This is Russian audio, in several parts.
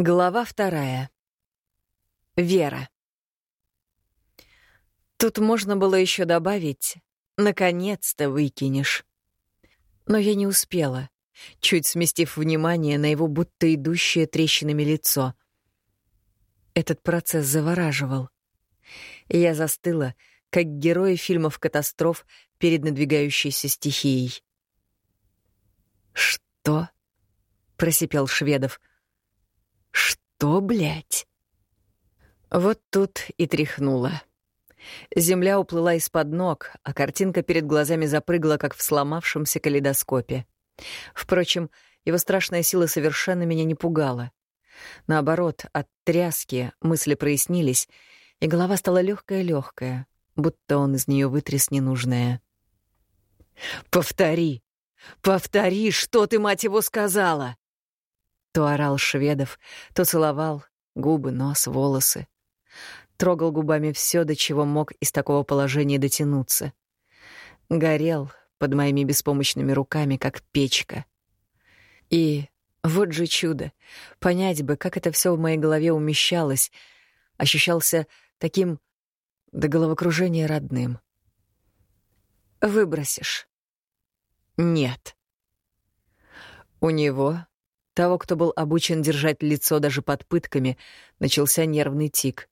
Глава вторая. Вера. Тут можно было еще добавить «наконец-то выкинешь». Но я не успела, чуть сместив внимание на его будто идущее трещинами лицо. Этот процесс завораживал. Я застыла, как герои фильмов катастроф перед надвигающейся стихией. «Что?» — просипел Шведов — что, блядь? Вот тут и тряхнула. Земля уплыла из-под ног, а картинка перед глазами запрыгала, как в сломавшемся калейдоскопе. Впрочем, его страшная сила совершенно меня не пугала. Наоборот, от тряски мысли прояснились, и голова стала легкая-легкая, будто он из нее вытряс ненужное. «Повтори! Повтори, что ты, мать его, сказала!» То орал Шведов, то целовал губы, нос, волосы. Трогал губами все, до чего мог из такого положения дотянуться. Горел под моими беспомощными руками, как печка. И вот же чудо! Понять бы, как это все в моей голове умещалось, ощущался таким до головокружения родным. Выбросишь? Нет. У него того, кто был обучен держать лицо даже под пытками, начался нервный тик.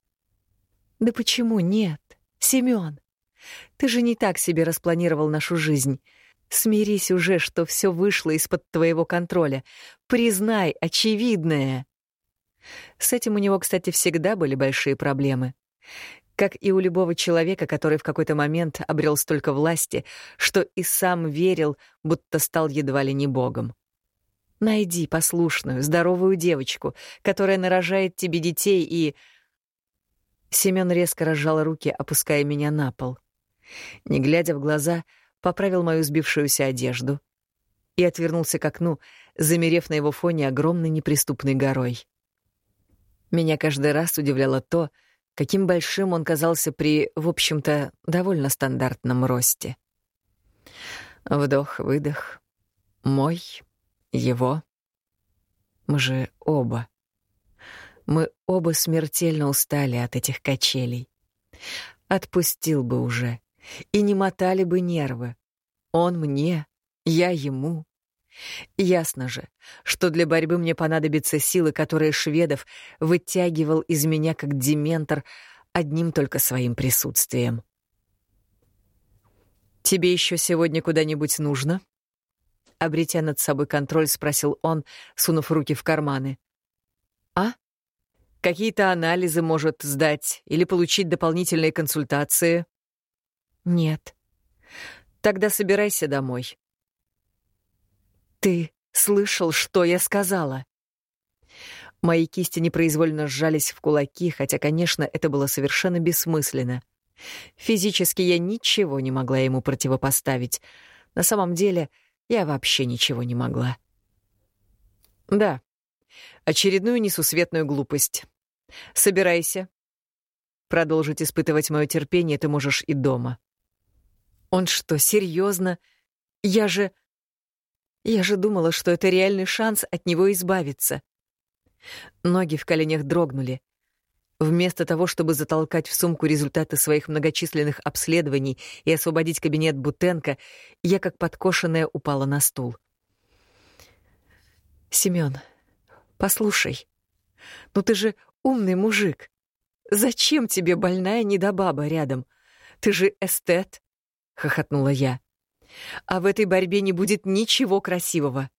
«Да почему нет? Семён? Ты же не так себе распланировал нашу жизнь. Смирись уже, что все вышло из-под твоего контроля. Признай очевидное». С этим у него, кстати, всегда были большие проблемы. Как и у любого человека, который в какой-то момент обрел столько власти, что и сам верил, будто стал едва ли не богом. Найди послушную, здоровую девочку, которая нарожает тебе детей и... Семён резко разжал руки, опуская меня на пол. Не глядя в глаза, поправил мою сбившуюся одежду и отвернулся к окну, замерев на его фоне огромной неприступной горой. Меня каждый раз удивляло то, каким большим он казался при, в общем-то, довольно стандартном росте. Вдох-выдох. Мой, его. Мы же оба. Мы оба смертельно устали от этих качелей. Отпустил бы уже, и не мотали бы нервы. Он мне, я ему. Ясно же, что для борьбы мне понадобятся силы, которые Шведов вытягивал из меня как дементор одним только своим присутствием. «Тебе еще сегодня куда-нибудь нужно?» Обретя над собой контроль, спросил он, сунув руки в карманы. «А? Какие-то анализы может сдать или получить дополнительные консультации?» «Нет». «Тогда собирайся домой». «Ты слышал, что я сказала?» Мои кисти непроизвольно сжались в кулаки, хотя, конечно, это было совершенно бессмысленно. Физически я ничего не могла ему противопоставить. На самом деле — я вообще ничего не могла. Да, очередную несусветную глупость. Собирайся. Продолжить испытывать мое терпение ты можешь и дома. Он что, серьезно? Я же... Я же думала, что это реальный шанс от него избавиться. Ноги в коленях дрогнули. Вместо того, чтобы затолкать в сумку результаты своих многочисленных обследований и освободить кабинет Бутенко, я как подкошенная упала на стул. «Семён, послушай, ну ты же умный мужик. Зачем тебе больная недобаба рядом? Ты же эстет!» — хохотнула я. «А в этой борьбе не будет ничего красивого.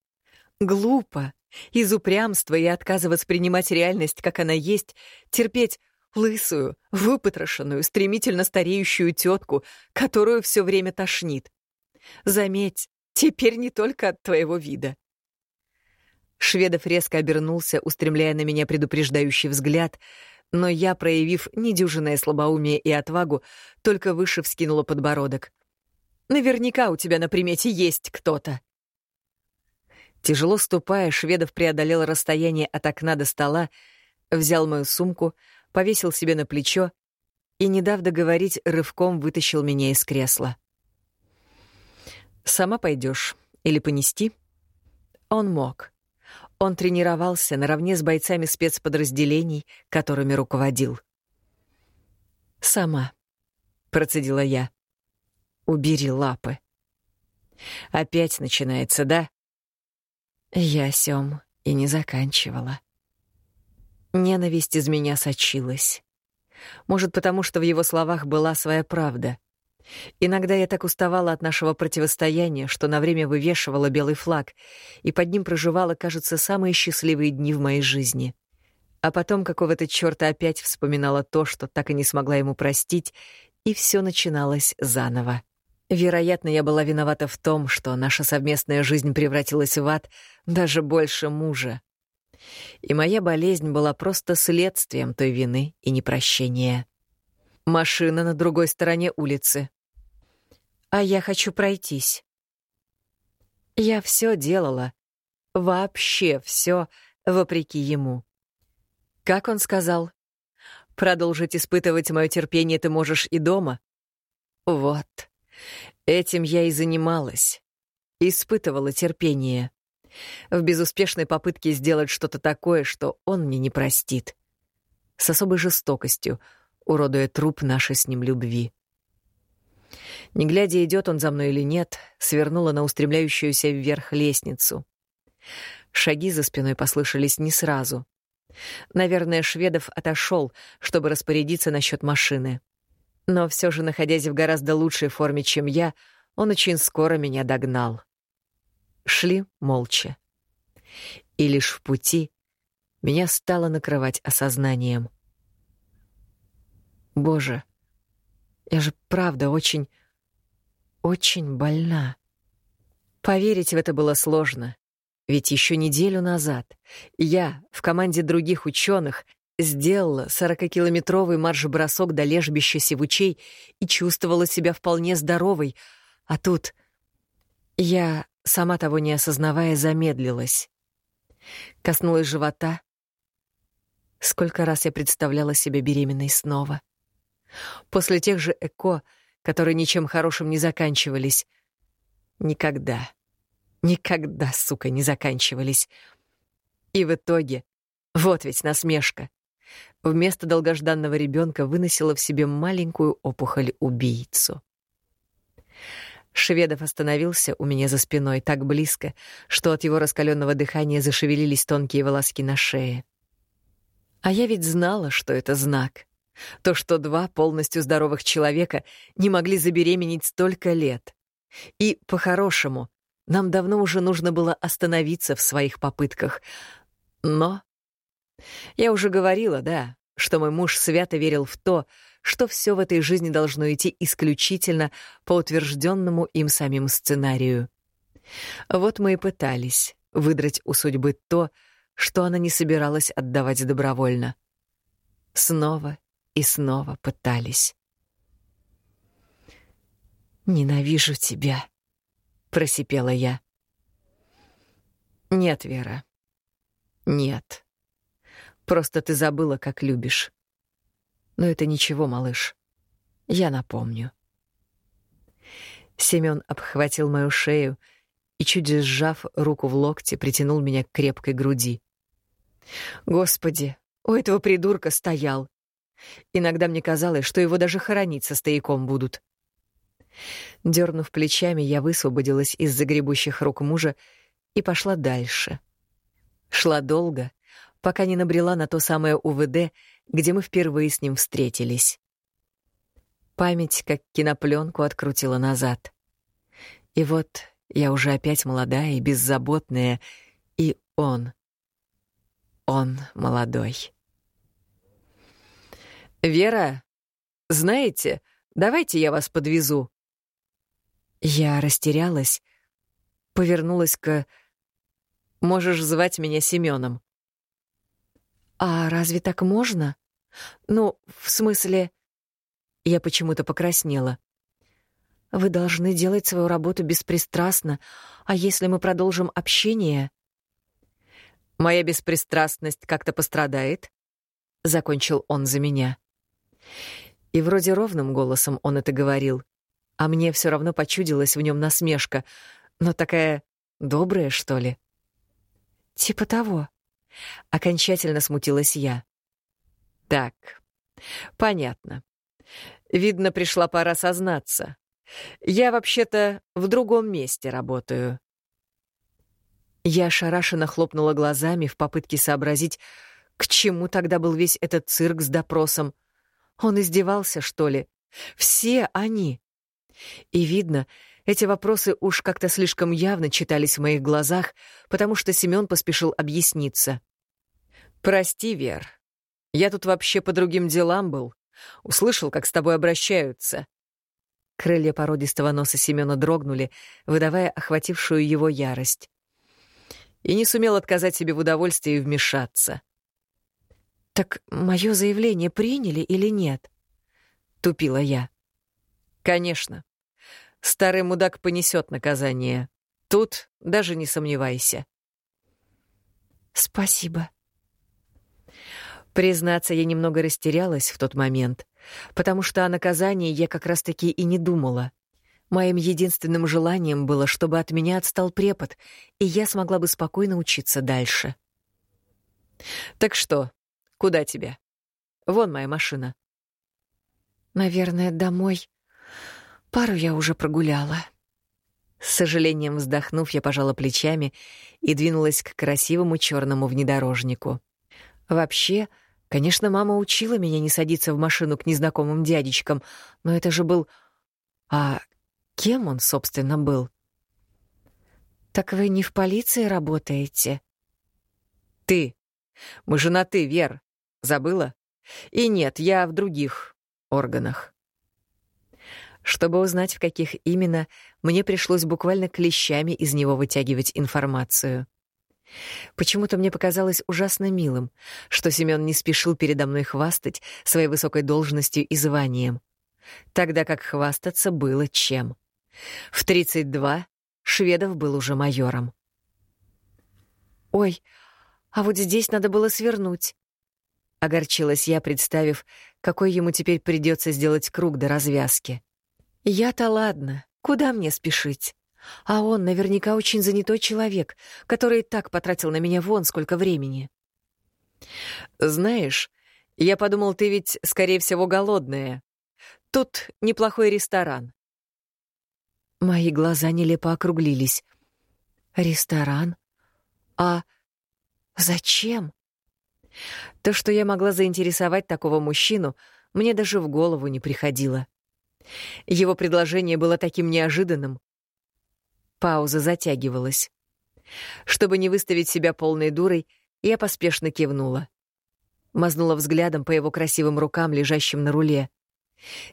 Глупо, из упрямства и отказа воспринимать реальность, как она есть, терпеть лысую, выпотрошенную, стремительно стареющую тетку, которую все время тошнит. Заметь, теперь не только от твоего вида. Шведов резко обернулся, устремляя на меня предупреждающий взгляд, но я, проявив недюжинное слабоумие и отвагу, только выше вскинула подбородок. «Наверняка у тебя на примете есть кто-то». Тяжело ступая, Шведов преодолел расстояние от окна до стола, взял мою сумку, повесил себе на плечо и, не дав договорить, рывком вытащил меня из кресла. «Сама пойдешь или понести?» Он мог. Он тренировался наравне с бойцами спецподразделений, которыми руководил. «Сама», — процедила я. «Убери лапы». «Опять начинается, да?» Я сём и не заканчивала. Ненависть из меня сочилась. Может, потому что в его словах была своя правда. Иногда я так уставала от нашего противостояния, что на время вывешивала белый флаг, и под ним проживала, кажется, самые счастливые дни в моей жизни. А потом какого-то чёрта опять вспоминала то, что так и не смогла ему простить, и всё начиналось заново. Вероятно, я была виновата в том, что наша совместная жизнь превратилась в ад даже больше мужа. И моя болезнь была просто следствием той вины и непрощения. Машина на другой стороне улицы. А я хочу пройтись. Я все делала. Вообще все, вопреки ему. Как он сказал? Продолжить испытывать мое терпение ты можешь и дома? Вот. Этим я и занималась. Испытывала терпение. В безуспешной попытке сделать что-то такое, что он мне не простит. С особой жестокостью, уродуя труп нашей с ним любви. Не глядя, идет он за мной или нет, свернула на устремляющуюся вверх лестницу. Шаги за спиной послышались не сразу. Наверное, Шведов отошел, чтобы распорядиться насчет машины. Но все же, находясь в гораздо лучшей форме, чем я, он очень скоро меня догнал. Шли молча. И лишь в пути меня стало накрывать осознанием. Боже, я же правда очень, очень больна. Поверить в это было сложно, ведь еще неделю назад я в команде других ученых Сделала сорокакилометровый марш-бросок до лежбища сивучей и чувствовала себя вполне здоровой, а тут я, сама того не осознавая, замедлилась. Коснулась живота. Сколько раз я представляла себя беременной снова. После тех же ЭКО, которые ничем хорошим не заканчивались. Никогда, никогда, сука, не заканчивались. И в итоге, вот ведь насмешка. Вместо долгожданного ребенка выносила в себе маленькую опухоль-убийцу. Шведов остановился у меня за спиной так близко, что от его раскаленного дыхания зашевелились тонкие волоски на шее. А я ведь знала, что это знак. То, что два полностью здоровых человека не могли забеременеть столько лет. И, по-хорошему, нам давно уже нужно было остановиться в своих попытках. Но я уже говорила, да, что мой муж свято верил в то, что все в этой жизни должно идти исключительно по утвержденному им самим сценарию. Вот мы и пытались выдрать у судьбы то, что она не собиралась отдавать добровольно. Снова и снова пытались. «Ненавижу тебя», — просипела я. «Нет, Вера, нет». Просто ты забыла, как любишь. Но это ничего, малыш. Я напомню. Семён обхватил мою шею и, чуть сжав руку в локте, притянул меня к крепкой груди. Господи, у этого придурка стоял. Иногда мне казалось, что его даже хоронить со стояком будут. Дернув плечами, я высвободилась из загребущих рук мужа и пошла дальше. Шла долго, пока не набрела на то самое УВД, где мы впервые с ним встретились. Память, как кинопленку, открутила назад. И вот я уже опять молодая и беззаботная, и он. Он молодой. «Вера, знаете, давайте я вас подвезу». Я растерялась, повернулась к... «Можешь звать меня Семеном. «А разве так можно? Ну, в смысле...» Я почему-то покраснела. «Вы должны делать свою работу беспристрастно, а если мы продолжим общение...» «Моя беспристрастность как-то пострадает?» — закончил он за меня. И вроде ровным голосом он это говорил, а мне все равно почудилась в нем насмешка, но такая добрая, что ли. Типа того. Окончательно смутилась я. Так, понятно. Видно, пришла пора сознаться. Я вообще-то в другом месте работаю. Я ошарашенно хлопнула глазами в попытке сообразить, к чему тогда был весь этот цирк с допросом. Он издевался, что ли? Все они. И видно, эти вопросы уж как-то слишком явно читались в моих глазах, потому что Семён поспешил объясниться. «Прости, Вер, я тут вообще по другим делам был. Услышал, как с тобой обращаются». Крылья породистого носа Семёна дрогнули, выдавая охватившую его ярость. И не сумел отказать себе в удовольствии вмешаться. «Так мое заявление приняли или нет?» — тупила я. «Конечно. Старый мудак понесет наказание. Тут даже не сомневайся». «Спасибо», Признаться, я немного растерялась в тот момент, потому что о наказании я как раз-таки и не думала. Моим единственным желанием было, чтобы от меня отстал препод, и я смогла бы спокойно учиться дальше. «Так что, куда тебе? Вон моя машина». «Наверное, домой. Пару я уже прогуляла». С сожалением вздохнув, я пожала плечами и двинулась к красивому черному внедорожнику. Вообще, Конечно, мама учила меня не садиться в машину к незнакомым дядечкам, но это же был... А кем он, собственно, был? «Так вы не в полиции работаете?» «Ты. Мы же на «ты», Вер. Забыла? И нет, я в других органах». Чтобы узнать, в каких именно, мне пришлось буквально клещами из него вытягивать информацию. Почему-то мне показалось ужасно милым, что Семён не спешил передо мной хвастать своей высокой должностью и званием, тогда как хвастаться было чем. В 32 Шведов был уже майором. «Ой, а вот здесь надо было свернуть», — огорчилась я, представив, какой ему теперь придется сделать круг до развязки. «Я-то ладно, куда мне спешить?» А он наверняка очень занятой человек, который так потратил на меня вон сколько времени. Знаешь, я подумал, ты ведь, скорее всего, голодная. Тут неплохой ресторан. Мои глаза нелепо округлились. Ресторан? А зачем? То, что я могла заинтересовать такого мужчину, мне даже в голову не приходило. Его предложение было таким неожиданным, Пауза затягивалась. Чтобы не выставить себя полной дурой, я поспешно кивнула. Мазнула взглядом по его красивым рукам, лежащим на руле.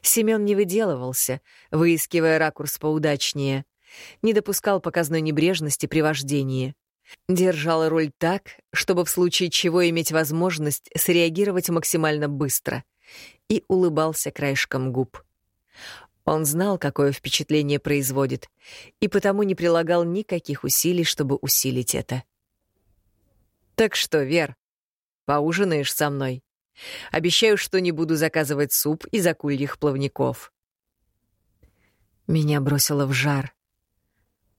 Семён не выделывался, выискивая ракурс поудачнее, не допускал показной небрежности при вождении. Держал руль так, чтобы в случае чего иметь возможность среагировать максимально быстро, и улыбался краешком губ. Он знал, какое впечатление производит, и потому не прилагал никаких усилий, чтобы усилить это. «Так что, Вер, поужинаешь со мной? Обещаю, что не буду заказывать суп из акульих плавников». Меня бросило в жар.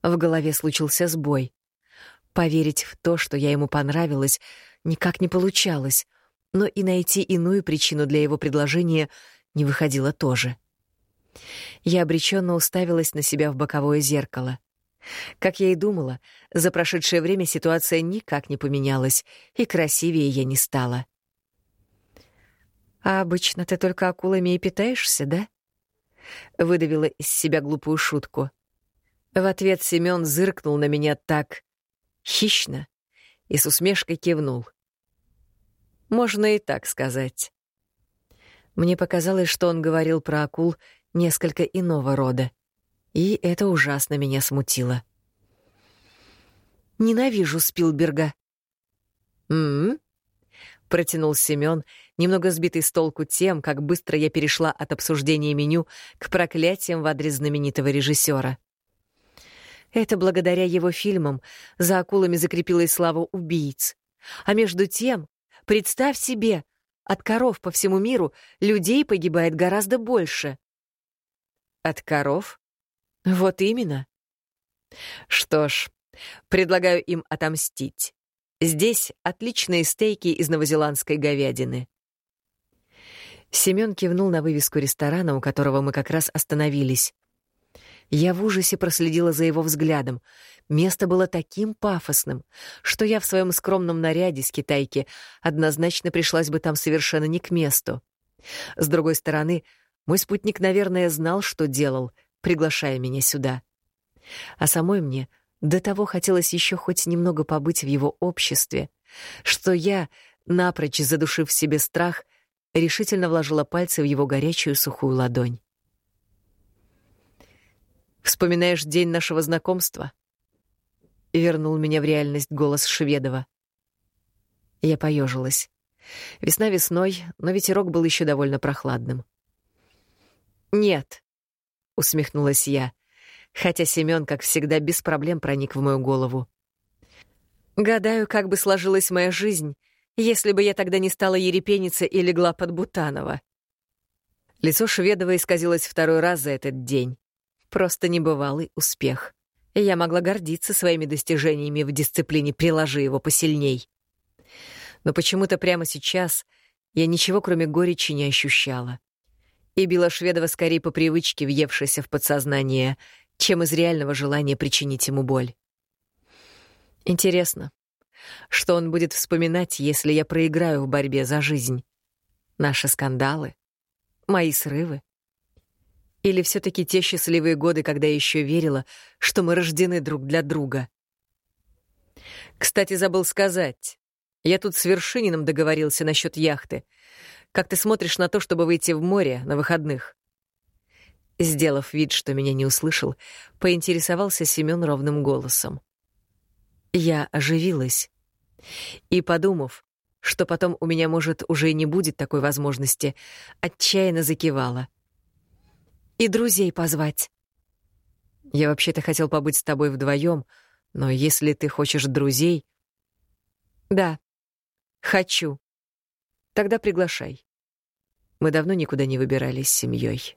В голове случился сбой. Поверить в то, что я ему понравилась, никак не получалось, но и найти иную причину для его предложения не выходило тоже. — я обреченно уставилась на себя в боковое зеркало. Как я и думала, за прошедшее время ситуация никак не поменялась, и красивее я не стала. «А обычно ты только акулами и питаешься, да?» Выдавила из себя глупую шутку. В ответ Семён зыркнул на меня так хищно и с усмешкой кивнул. «Можно и так сказать». Мне показалось, что он говорил про акул несколько иного рода. И это ужасно меня смутило. «Ненавижу Спилберга». «М-м-м?» протянул Семён, немного сбитый с толку тем, как быстро я перешла от обсуждения меню к проклятиям в адрес знаменитого режиссера. Это благодаря его фильмам за акулами закрепилась слава убийц. А между тем, представь себе, от коров по всему миру людей погибает гораздо больше. От коров? Вот именно. Что ж, предлагаю им отомстить. Здесь отличные стейки из новозеландской говядины. Семён кивнул на вывеску ресторана, у которого мы как раз остановились. Я в ужасе проследила за его взглядом. Место было таким пафосным, что я в своем скромном наряде с китайки однозначно пришлась бы там совершенно не к месту. С другой стороны, мой спутник, наверное, знал, что делал, приглашая меня сюда. А самой мне до того хотелось еще хоть немного побыть в его обществе, что я, напрочь задушив в себе страх, решительно вложила пальцы в его горячую сухую ладонь. Вспоминаешь день нашего знакомства? Вернул меня в реальность голос Шведова. Я поежилась. Весна весной, но ветерок был еще довольно прохладным. Нет, усмехнулась я, хотя Семён, как всегда, без проблем проник в мою голову. Гадаю, как бы сложилась моя жизнь, если бы я тогда не стала ерепениться и легла под Бутанова. Лицо Шведова исказилось второй раз за этот день. Просто небывалый успех. Я могла гордиться своими достижениями в дисциплине «приложи его посильней». Но почему-то прямо сейчас я ничего, кроме горечи, не ощущала. И била Шведова скорее по привычке, въевшейся в подсознание, чем из реального желания причинить ему боль. Интересно, что он будет вспоминать, если я проиграю в борьбе за жизнь? Наши скандалы? Мои срывы? Или все таки те счастливые годы, когда я еще верила, что мы рождены друг для друга? Кстати, забыл сказать. Я тут с Вершининым договорился насчет яхты. Как ты смотришь на то, чтобы выйти в море на выходных? Сделав вид, что меня не услышал, поинтересовался Семён ровным голосом. Я оживилась. И, подумав, что потом у меня, может, уже и не будет такой возможности, отчаянно закивала и друзей позвать. Я вообще-то хотел побыть с тобой вдвоем, но если ты хочешь друзей... Да, хочу. Тогда приглашай. Мы давно никуда не выбирались с семьей.